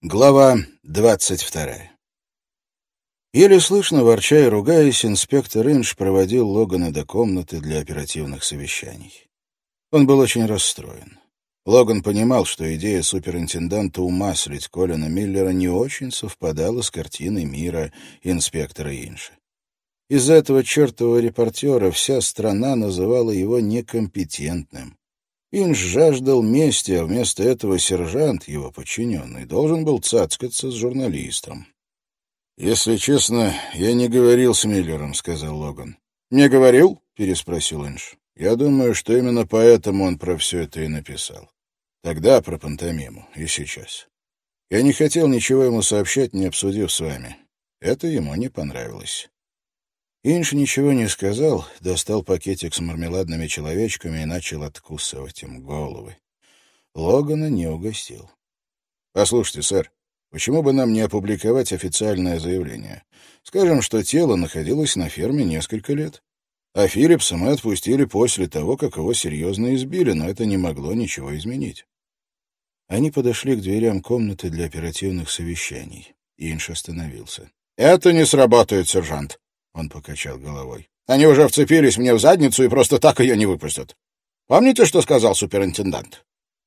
Глава двадцать вторая. Еле слышно, ворча и ругаясь, инспектор Инш проводил Логана до комнаты для оперативных совещаний. Он был очень расстроен. Логан понимал, что идея суперинтенданта умаслить Колина Миллера не очень совпадала с картиной мира инспектора Инша. Из-за этого чертового репортера вся страна называла его некомпетентным. Инж жаждал мести, а вместо этого сержант, его подчиненный, должен был цацкаться с журналистом. «Если честно, я не говорил с Миллером», — сказал Логан. «Не говорил?» — переспросил Инж. «Я думаю, что именно поэтому он про все это и написал. Тогда про пантомиму, и сейчас. Я не хотел ничего ему сообщать, не обсудив с вами. Это ему не понравилось. Инш ничего не сказал, достал пакетик с мармеладными человечками и начал откусывать им головы. Логана не угостил. «Послушайте, сэр, почему бы нам не опубликовать официальное заявление? Скажем, что тело находилось на ферме несколько лет. А Филлипса мы отпустили после того, как его серьезно избили, но это не могло ничего изменить». Они подошли к дверям комнаты для оперативных совещаний. Инш остановился. «Это не сработает, сержант», он покачал головой. «Они уже вцепились мне в задницу и просто так ее не выпустят. Помните, что сказал суперинтендант?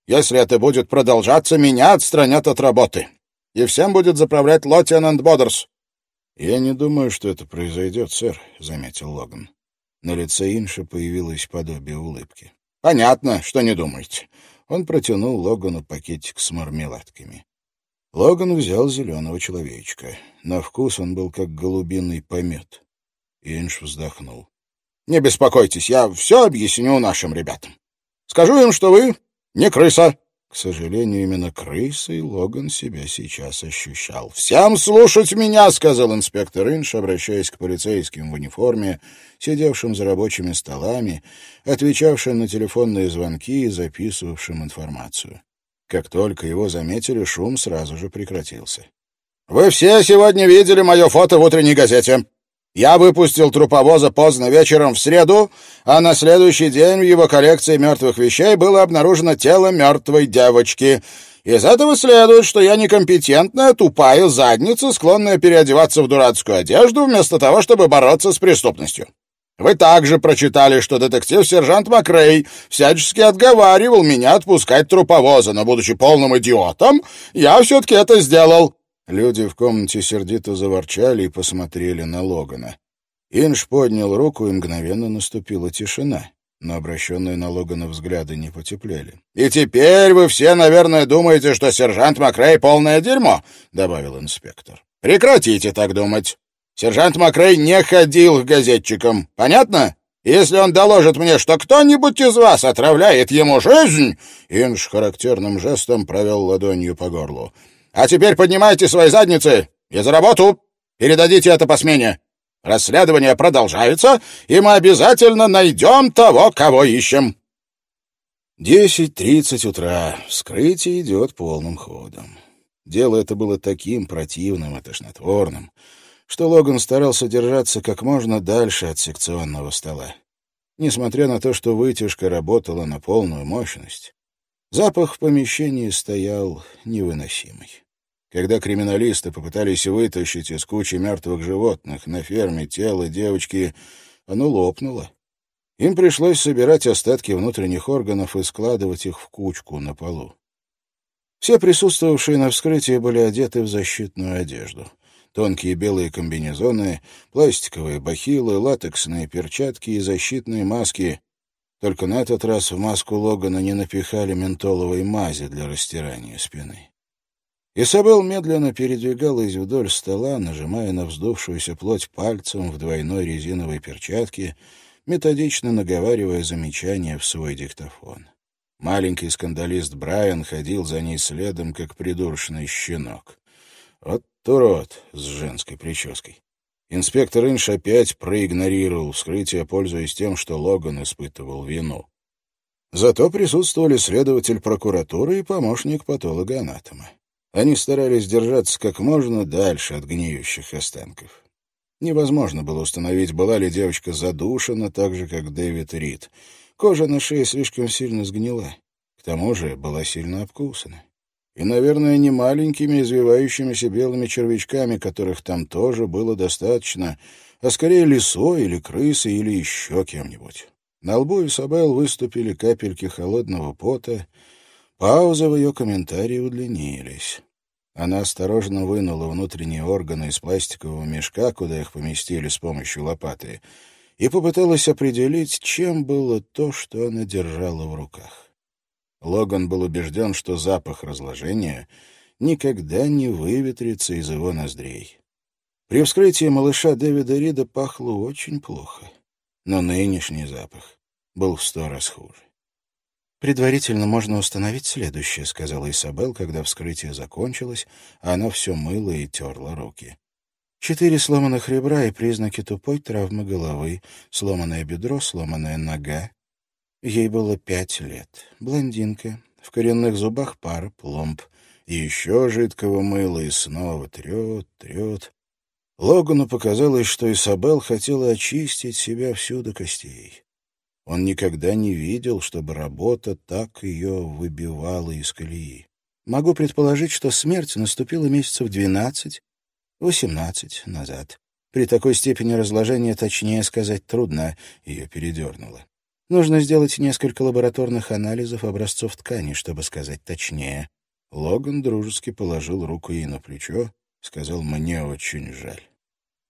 Если это будет продолжаться, меня отстранят от работы. И всем будет заправлять Лотиананд Бодерс». «Я не думаю, что это произойдет, сэр», — заметил Логан. На лице Инша появилось подобие улыбки. «Понятно, что не думаете». Он протянул Логану пакетик с мармеладками. Логан взял зеленого человечка. На вкус он был как голубиный помет. Инш вздохнул. «Не беспокойтесь, я все объясню нашим ребятам. Скажу им, что вы не крыса». К сожалению, именно крысой Логан себя сейчас ощущал. «Всем слушать меня!» — сказал инспектор Инш, обращаясь к полицейским в униформе, сидевшим за рабочими столами, отвечавшим на телефонные звонки и записывавшим информацию. Как только его заметили, шум сразу же прекратился. «Вы все сегодня видели мое фото в утренней газете. Я выпустил труповоза поздно вечером в среду, а на следующий день в его коллекции мертвых вещей было обнаружено тело мертвой девочки. Из этого следует, что я некомпетентная, тупая задница, склонная переодеваться в дурацкую одежду вместо того, чтобы бороться с преступностью. Вы также прочитали, что детектив-сержант Макрей всячески отговаривал меня отпускать труповоза, но, будучи полным идиотом, я все-таки это сделал. Люди в комнате сердито заворчали и посмотрели на Логана. Инж поднял руку, и мгновенно наступила тишина, но обращенные на Логана взгляды не потеплели. «И теперь вы все, наверное, думаете, что сержант Макрей — полное дерьмо», — добавил инспектор. «Прекратите так думать. Сержант Макрей не ходил к газетчикам. Понятно? Если он доложит мне, что кто-нибудь из вас отравляет ему жизнь...» Инж характерным жестом провел ладонью по горлу. А теперь поднимайте свои задницы и за работу. Передадите это по смене. Расследование продолжается, и мы обязательно найдем того, кого ищем. Десять тридцать утра. Вскрытие идет полным ходом. Дело это было таким противным и тошнотворным, что Логан старался держаться как можно дальше от секционного стола. Несмотря на то, что вытяжка работала на полную мощность, Запах в помещении стоял невыносимый. Когда криминалисты попытались вытащить из кучи мертвых животных на ферме тело девочки, оно лопнуло. Им пришлось собирать остатки внутренних органов и складывать их в кучку на полу. Все присутствовавшие на вскрытии были одеты в защитную одежду. Тонкие белые комбинезоны, пластиковые бахилы, латексные перчатки и защитные маски. Только на этот раз в маску Логана не напихали ментоловой мази для растирания спины. Изабелл медленно передвигалась вдоль стола, нажимая на вздувшуюся плоть пальцем в двойной резиновой перчатке, методично наговаривая замечания в свой диктофон. Маленький скандалист Брайан ходил за ней следом, как придурочный щенок. Вот урод с женской прической. Инспектор Инш опять проигнорировал вскрытие, пользуясь тем, что Логан испытывал вину. Зато присутствовали следователь прокуратуры и помощник патолога-анатома. Они старались держаться как можно дальше от гниющих останков. Невозможно было установить, была ли девочка задушена так же, как Дэвид Рид. Кожа на шее слишком сильно сгнила. К тому же была сильно обкусана. И, наверное, не маленькими извивающимися белыми червячками, которых там тоже было достаточно, а скорее лисой или крысой или еще кем-нибудь. На лбу Исабел выступили капельки холодного пота, паузы в ее комментарии удлинились. Она осторожно вынула внутренние органы из пластикового мешка, куда их поместили с помощью лопаты, и попыталась определить, чем было то, что она держала в руках. Логан был убежден, что запах разложения никогда не выветрится из его ноздрей. При вскрытии малыша Дэвида Рида пахло очень плохо, но нынешний запах был в сто раз хуже. «Предварительно можно установить следующее», — сказала Исабел, когда вскрытие закончилось, а она все мыла и терла руки. «Четыре сломанных ребра и признаки тупой травмы головы, сломанное бедро, сломанная нога. Ей было пять лет. Блондинка, в коренных зубах пара пломб. И еще жидкого мыла, и снова трет, трет. Логану показалось, что Исабел хотела очистить себя всю до костей. Он никогда не видел, чтобы работа так ее выбивала из колеи. Могу предположить, что смерть наступила месяцев двенадцать, восемнадцать назад. При такой степени разложения точнее сказать трудно, ее передернуло. Нужно сделать несколько лабораторных анализов образцов ткани, чтобы сказать точнее. Логан дружески положил руку ей на плечо, сказал «мне очень жаль».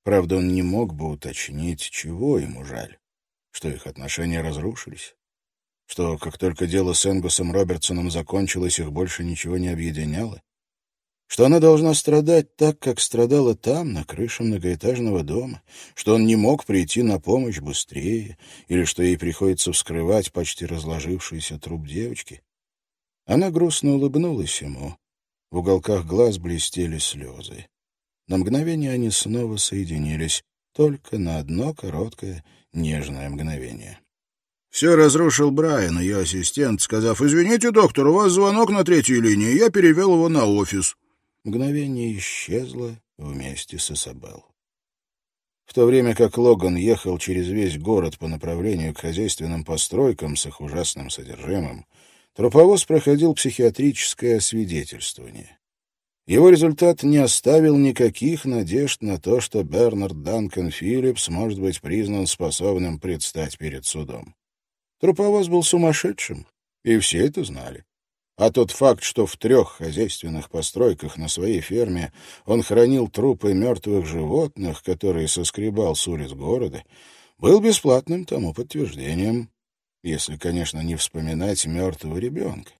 Правда, он не мог бы уточнить, чего ему жаль что их отношения разрушились, что как только дело с Энгусом Робертсоном закончилось, их больше ничего не объединяло, что она должна страдать так, как страдала там, на крыше многоэтажного дома, что он не мог прийти на помощь быстрее, или что ей приходится вскрывать почти разложившийся труп девочки. Она грустно улыбнулась ему. В уголках глаз блестели слезы. На мгновение они снова соединились, только на одно короткое нежное мгновение. Все разрушил Брайан, ее ассистент, сказав, «Извините, доктор, у вас звонок на третьей линии, я перевел его на офис». Мгновение исчезло вместе с Исабел. В то время как Логан ехал через весь город по направлению к хозяйственным постройкам с их ужасным содержимым, труповоз проходил психиатрическое освидетельствование. Его результат не оставил никаких надежд на то, что Бернард Данкан Филлипс может быть признан способным предстать перед судом. Труповоз был сумасшедшим, и все это знали. А тот факт, что в трех хозяйственных постройках на своей ферме он хранил трупы мертвых животных, которые соскребал с улиц города, был бесплатным тому подтверждением, если, конечно, не вспоминать мертвого ребенка.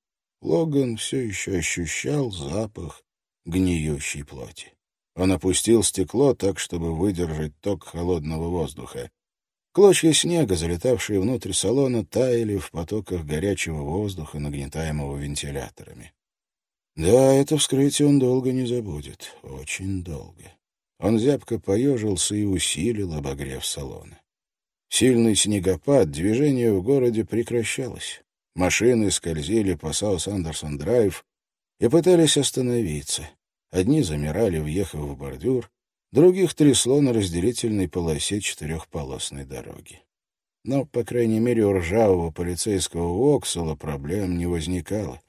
Логан все еще ощущал запах гниющей плоти. Он опустил стекло так, чтобы выдержать ток холодного воздуха. Клочья снега, залетавшие внутрь салона, таяли в потоках горячего воздуха, нагнетаемого вентиляторами. Да, это вскрытие он долго не забудет. Очень долго. Он зябко поежился и усилил обогрев салона. Сильный снегопад, движение в городе прекращалось. Машины скользили по Саус-Андерсон-драйв и пытались остановиться. Одни замирали, въехав в бордюр, других трясло на разделительной полосе четырехполосной дороги. Но, по крайней мере, у ржавого полицейского Оксала проблем не возникало.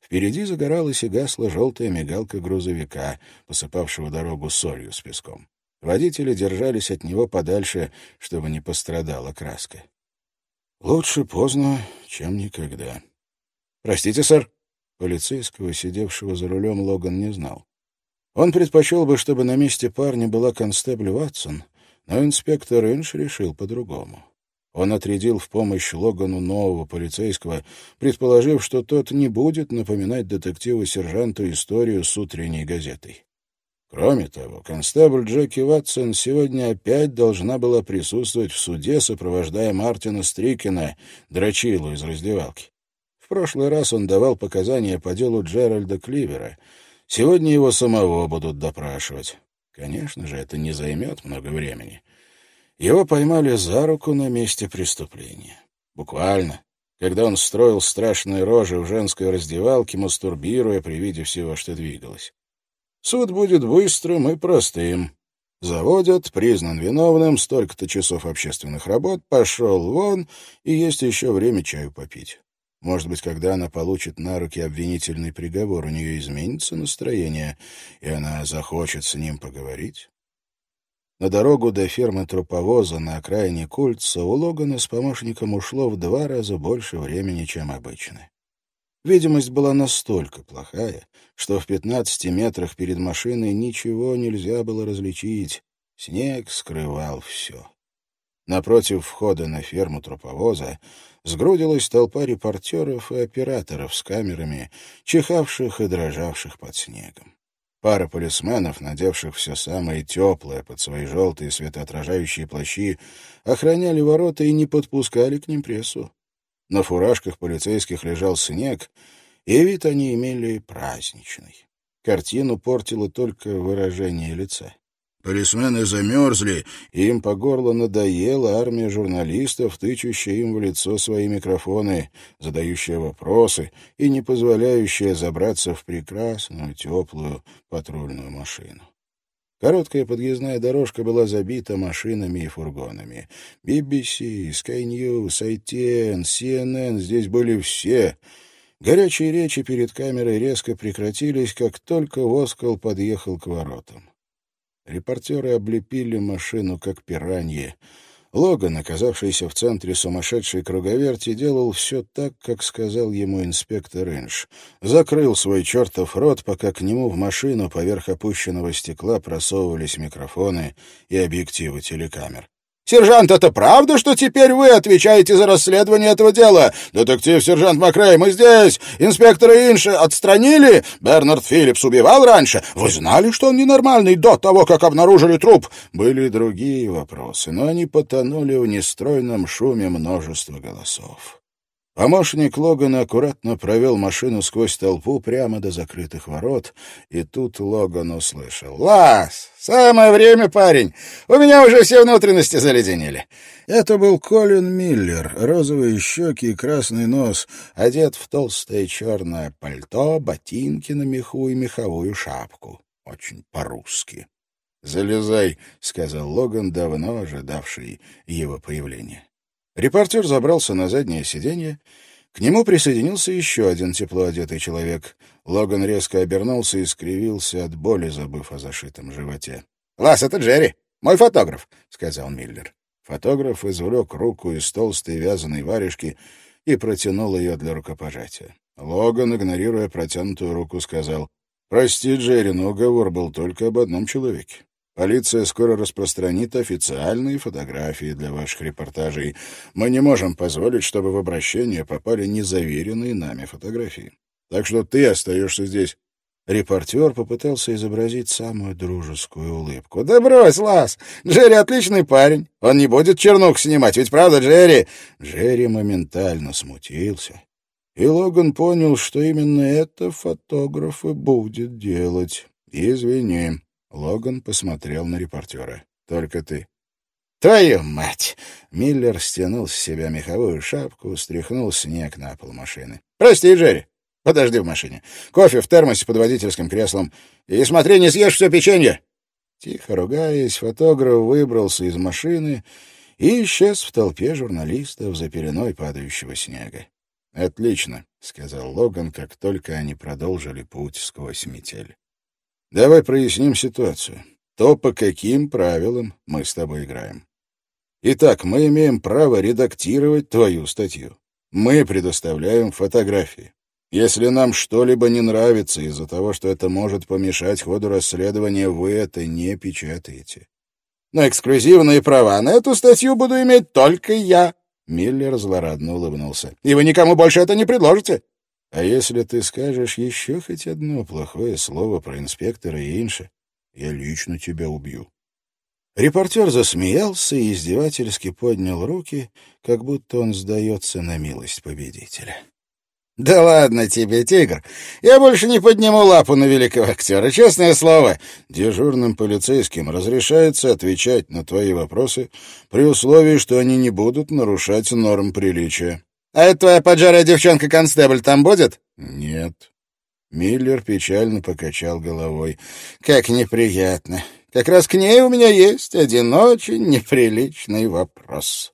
Впереди загоралась и гасла желтая мигалка грузовика, посыпавшего дорогу солью с песком. Водители держались от него подальше, чтобы не пострадала краска. Лучше поздно, чем никогда. «Простите, сэр», Полицейского, сидевшего за рулем, Логан не знал. Он предпочел бы, чтобы на месте парня была констебль Ватсон, но инспектор Инш решил по-другому. Он отрядил в помощь Логану нового полицейского, предположив, что тот не будет напоминать детективу-сержанту историю с утренней газетой. Кроме того, констебль Джеки Ватсон сегодня опять должна была присутствовать в суде, сопровождая Мартина Стрикена, дрочилу из раздевалки прошлый раз он давал показания по делу Джеральда Кливера. Сегодня его самого будут допрашивать. Конечно же, это не займет много времени. Его поймали за руку на месте преступления. Буквально. Когда он строил страшные рожи в женской раздевалке, мастурбируя при виде всего, что двигалось. Суд будет быстрым и простым. Заводят, признан виновным, столько-то часов общественных работ, пошел вон, и есть еще время чаю попить. Может быть, когда она получит на руки обвинительный приговор, у нее изменится настроение, и она захочет с ним поговорить? На дорогу до фермы труповоза на окраине Кольца у Логана с помощником ушло в два раза больше времени, чем обычно. Видимость была настолько плохая, что в пятнадцати метрах перед машиной ничего нельзя было различить. Снег скрывал все. Напротив входа на ферму труповоза сгрудилась толпа репортеров и операторов с камерами, чихавших и дрожавших под снегом. Пара полисменов, надевших все самое теплое под свои желтые светоотражающие плащи, охраняли ворота и не подпускали к ним прессу. На фуражках полицейских лежал снег, и вид они имели праздничный. Картину портило только выражение лица. Полисмены замерзли, им по горло надоела армия журналистов, тычущая им в лицо свои микрофоны, задающая вопросы и не позволяющая забраться в прекрасную, теплую патрульную машину. Короткая подъездная дорожка была забита машинами и фургонами. BBC, Sky News, ITN, CNN — здесь были все. Горячие речи перед камерой резко прекратились, как только Воскол подъехал к воротам. Репортеры облепили машину, как пираньи. Логан, оказавшийся в центре сумасшедшей круговерти, делал все так, как сказал ему инспектор Инш. Закрыл свой чертов рот, пока к нему в машину поверх опущенного стекла просовывались микрофоны и объективы телекамер. «Сержант, это правда, что теперь вы отвечаете за расследование этого дела? Детектив-сержант Макрей, мы здесь. Инспектора Инша отстранили? Бернард Филлипс убивал раньше? Вы знали, что он ненормальный до того, как обнаружили труп?» Были другие вопросы, но они потонули в нестройном шуме множества голосов. Помощник Логана аккуратно провел машину сквозь толпу прямо до закрытых ворот, и тут Логан услышал. «Лас! Самое время, парень! У меня уже все внутренности заледенели!» Это был Колин Миллер, розовые щеки и красный нос, одет в толстое черное пальто, ботинки на меху и меховую шапку. Очень по-русски. «Залезай», — сказал Логан, давно ожидавший его появления. Репортер забрался на заднее сиденье. К нему присоединился еще один тепло одетый человек. Логан резко обернулся и скривился от боли, забыв о зашитом животе. — Лас, это Джерри, мой фотограф, — сказал Миллер. Фотограф извлек руку из толстой вязаной варежки и протянул ее для рукопожатия. Логан, игнорируя протянутую руку, сказал, «Прости, Джерри, но уговор был только об одном человеке. Полиция скоро распространит официальные фотографии для ваших репортажей. Мы не можем позволить, чтобы в обращение попали незаверенные нами фотографии. Так что ты остаешься здесь. Репортер попытался изобразить самую дружескую улыбку. «Да брось, Лас! Джерри отличный парень. Он не будет чернух снимать, ведь правда, Джерри?» Джерри моментально смутился. И Логан понял, что именно это фотограф и будет делать. «Извини», Логан посмотрел на репортера. «Только ты». «Твою мать!» Миллер стянул с себя меховую шапку, стряхнул снег на пол машины. «Прости, Джерри. Подожди в машине. Кофе в термосе под водительским креслом. И смотри, не съешь все печенье!» Тихо ругаясь, фотограф выбрался из машины и исчез в толпе журналистов за пеленой падающего снега. «Отлично», — сказал Логан, как только они продолжили путь сквозь метель. Давай проясним ситуацию. То, по каким правилам мы с тобой играем. Итак, мы имеем право редактировать твою статью. Мы предоставляем фотографии. Если нам что-либо не нравится из-за того, что это может помешать ходу расследования, вы это не печатаете. Но эксклюзивные права на эту статью буду иметь только я. Миллер злорадно улыбнулся. И вы никому больше это не предложите. А если ты скажешь еще хоть одно плохое слово про инспектора Инша, я лично тебя убью. Репортер засмеялся и издевательски поднял руки, как будто он сдается на милость победителя. «Да ладно тебе, тигр! Я больше не подниму лапу на великого актера, честное слово!» Дежурным полицейским разрешается отвечать на твои вопросы при условии, что они не будут нарушать норм приличия. А эта твоя поджарая девчонка-констебль там будет? Нет. Миллер печально покачал головой. Как неприятно. Как раз к ней у меня есть один очень неприличный вопрос.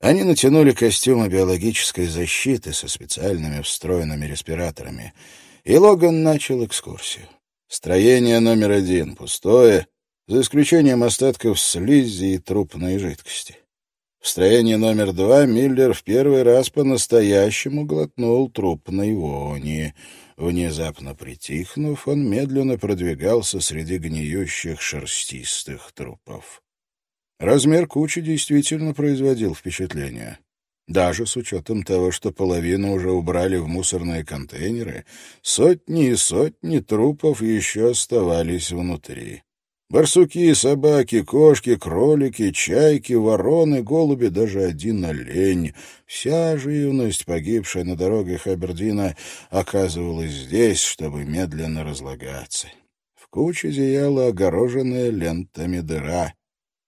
Они натянули костюмы биологической защиты со специальными встроенными респираторами, и Логан начал экскурсию. Строение номер один пустое, за исключением остатков слизи и трупной жидкости. В номер два Миллер в первый раз по-настоящему глотнул трупной вони. Внезапно притихнув, он медленно продвигался среди гниющих шерстистых трупов. Размер кучи действительно производил впечатление. Даже с учетом того, что половину уже убрали в мусорные контейнеры, сотни и сотни трупов еще оставались внутри. Барсуки, собаки, кошки, кролики, чайки, вороны, голуби, даже один олень. Вся живность, погибшая на дорогах Абердина, оказывалась здесь, чтобы медленно разлагаться. В куче зияла огороженная лентами дыра.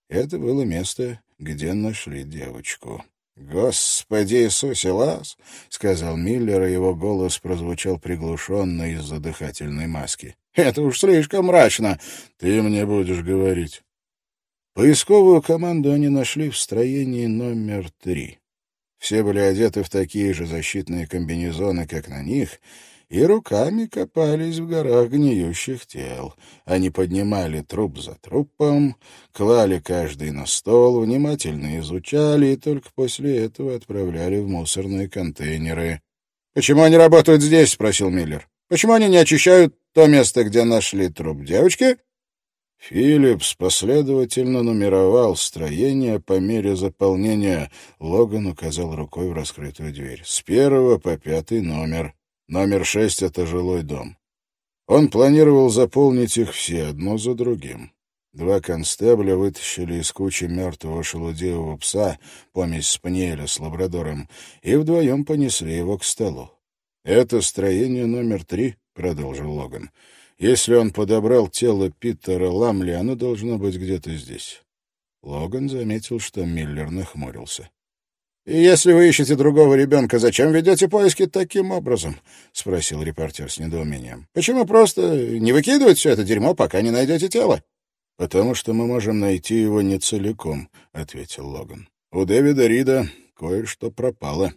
Это было место, где нашли девочку. «Господи Иисусе, Лас!» — сказал Миллер, и его голос прозвучал приглушенно из-за дыхательной маски. «Это уж слишком мрачно. Ты мне будешь говорить». Поисковую команду они нашли в строении номер три. Все были одеты в такие же защитные комбинезоны, как на них, и руками копались в горах гниющих тел. Они поднимали труп за трупом, клали каждый на стол, внимательно изучали и только после этого отправляли в мусорные контейнеры. «Почему они работают здесь?» — спросил Миллер. «Почему они не очищают то место, где нашли труп девочки?» Филлипс последовательно нумеровал строение по мере заполнения. Логан указал рукой в раскрытую дверь. С первого по пятый номер. Номер шесть — это жилой дом. Он планировал заполнить их все, одно за другим. Два констебля вытащили из кучи мертвого шелудивого пса, помесь спаниеля с лабрадором, и вдвоем понесли его к столу. «Это строение номер три», — продолжил Логан. «Если он подобрал тело Питера Ламли, оно должно быть где-то здесь». Логан заметил, что Миллер нахмурился. «И если вы ищете другого ребенка, зачем ведете поиски таким образом?» — спросил репортер с недоумением. «Почему просто не выкидывать все это дерьмо, пока не найдете тело?» «Потому что мы можем найти его не целиком», — ответил Логан. «У Дэвида Рида кое-что пропало».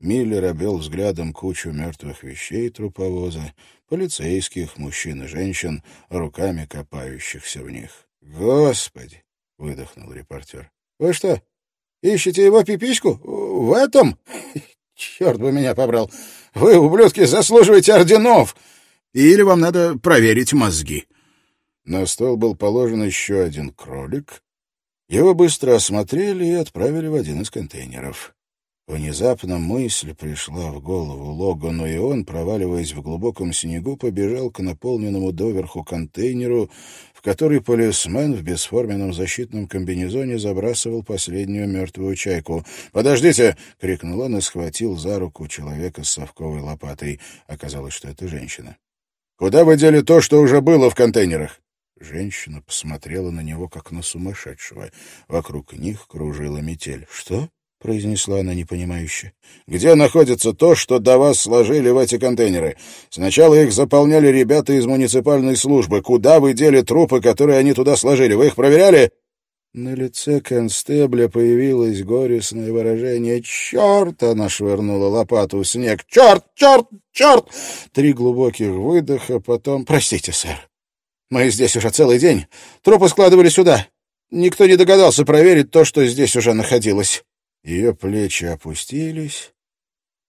Миллер обвел взглядом кучу мертвых вещей труповоза, полицейских, мужчин и женщин, руками копающихся в них. «Господи!» — выдохнул репортер. «Вы что, Ищете его пипичку? В этом? Черт бы меня побрал. Вы, ублюдки, заслуживаете орденов. Или вам надо проверить мозги. На стол был положен еще один кролик. Его быстро осмотрели и отправили в один из контейнеров. Внезапно мысль пришла в голову Логану, и он, проваливаясь в глубоком снегу, побежал к наполненному доверху контейнеру, в который полисмен в бесформенном защитном комбинезоне забрасывал последнюю мертвую чайку. «Подождите!» — крикнул он и схватил за руку человека с совковой лопатой. Оказалось, что это женщина. «Куда вы дели то, что уже было в контейнерах?» Женщина посмотрела на него, как на сумасшедшего. Вокруг них кружила метель. «Что?» — произнесла она непонимающе. «Где находится то, что до вас сложили в эти контейнеры? Сначала их заполняли ребята из муниципальной службы. Куда вы дели трупы, которые они туда сложили? Вы их проверяли?» На лице констебля появилось горестное выражение. «Черт!» — она швырнула лопату в снег. «Черт! Черт! Черт!» Три глубоких выдоха, потом... «Простите, сэр. Мы здесь уже целый день. Трупы складывали сюда. Никто не догадался проверить то, что здесь уже находилось». Ее плечи опустились.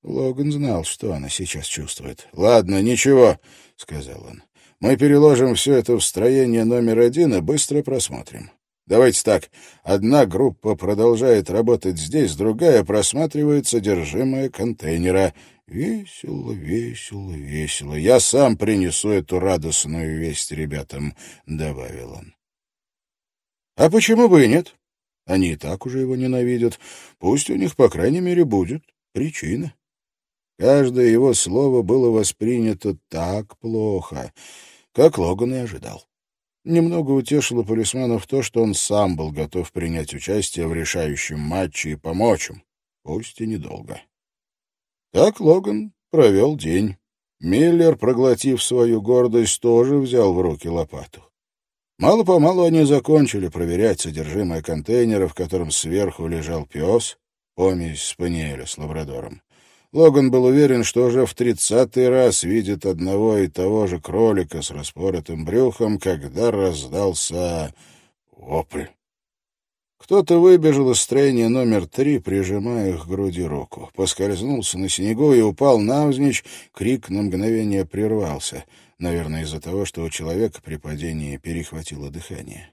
Логан знал, что она сейчас чувствует. «Ладно, ничего», — сказал он. «Мы переложим все это в строение номер один и быстро просмотрим. Давайте так. Одна группа продолжает работать здесь, другая просматривает содержимое контейнера. Весело, весело, весело. Я сам принесу эту радостную весть ребятам», — добавил он. «А почему бы и нет?» Они и так уже его ненавидят. Пусть у них, по крайней мере, будет причина. Каждое его слово было воспринято так плохо, как Логан и ожидал. Немного утешило полисменов то, что он сам был готов принять участие в решающем матче и помочь им, пусть и недолго. Так Логан провел день. Миллер, проглотив свою гордость, тоже взял в руки лопату. Мало-помалу они закончили проверять содержимое контейнера, в котором сверху лежал пес, помесь спаниеля с лабрадором. Логан был уверен, что уже в тридцатый раз видит одного и того же кролика с распоротым брюхом, когда раздался вопль. Кто-то выбежал из строения номер три, прижимая их к груди руку. Поскользнулся на снегу и упал навзничь, крик на мгновение прервался, наверное, из-за того, что у человека при падении перехватило дыхание.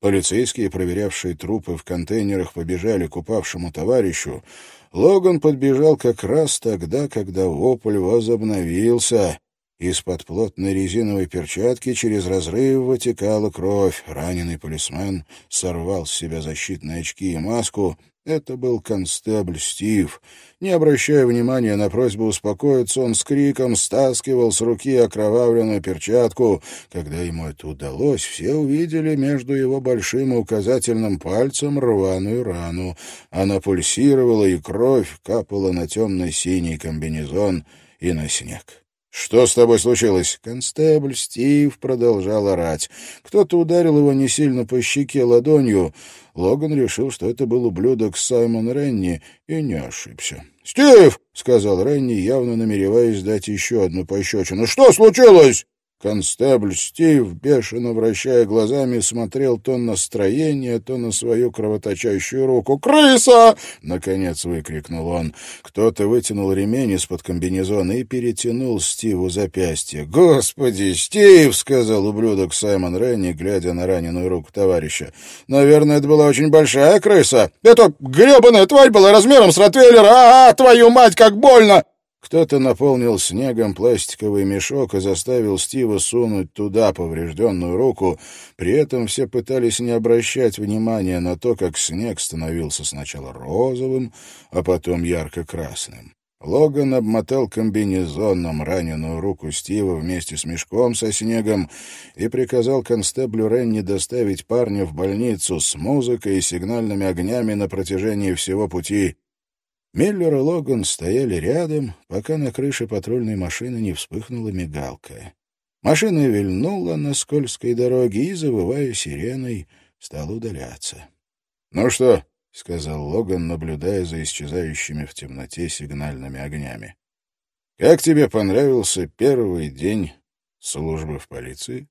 Полицейские, проверявшие трупы в контейнерах, побежали к упавшему товарищу. Логан подбежал как раз тогда, когда вопль возобновился. Из-под плотной резиновой перчатки через разрыв вытекала кровь. Раненый полисмен сорвал с себя защитные очки и маску это был констебль Стив. Не обращая внимания на просьбу успокоиться, он с криком стаскивал с руки окровавленную перчатку. Когда ему это удалось, все увидели между его большим и указательным пальцем рваную рану. Она пульсировала, и кровь капала на темно-синий комбинезон и на снег. «Что с тобой случилось?» Констебль Стив продолжал орать. Кто-то ударил его не сильно по щеке ладонью. Логан решил, что это был ублюдок Саймон Ренни, и не ошибся. «Стив!» — сказал Ренни, явно намереваясь дать еще одну пощечину. «Что случилось?» Констебль Стив, бешено вращая глазами, смотрел то на строение, то на свою кровоточащую руку. «Крыса!» — наконец выкрикнул он. Кто-то вытянул ремень из-под комбинезона и перетянул Стиву запястье. «Господи, Стив!» — сказал ублюдок Саймон Ренни, глядя на раненую руку товарища. «Наверное, это была очень большая крыса. Это гребаная тварь была размером с Ротвейлера! А, твою мать, как больно!» Кто-то наполнил снегом пластиковый мешок и заставил Стива сунуть туда поврежденную руку. При этом все пытались не обращать внимания на то, как снег становился сначала розовым, а потом ярко-красным. Логан обмотал комбинезоном раненую руку Стива вместе с мешком со снегом и приказал констеблю Ренни доставить парня в больницу с музыкой и сигнальными огнями на протяжении всего пути. Миллер и Логан стояли рядом, пока на крыше патрульной машины не вспыхнула мигалка. Машина вильнула на скользкой дороге и, завывая сиреной, стала удаляться. — Ну что? — сказал Логан, наблюдая за исчезающими в темноте сигнальными огнями. — Как тебе понравился первый день службы в полиции?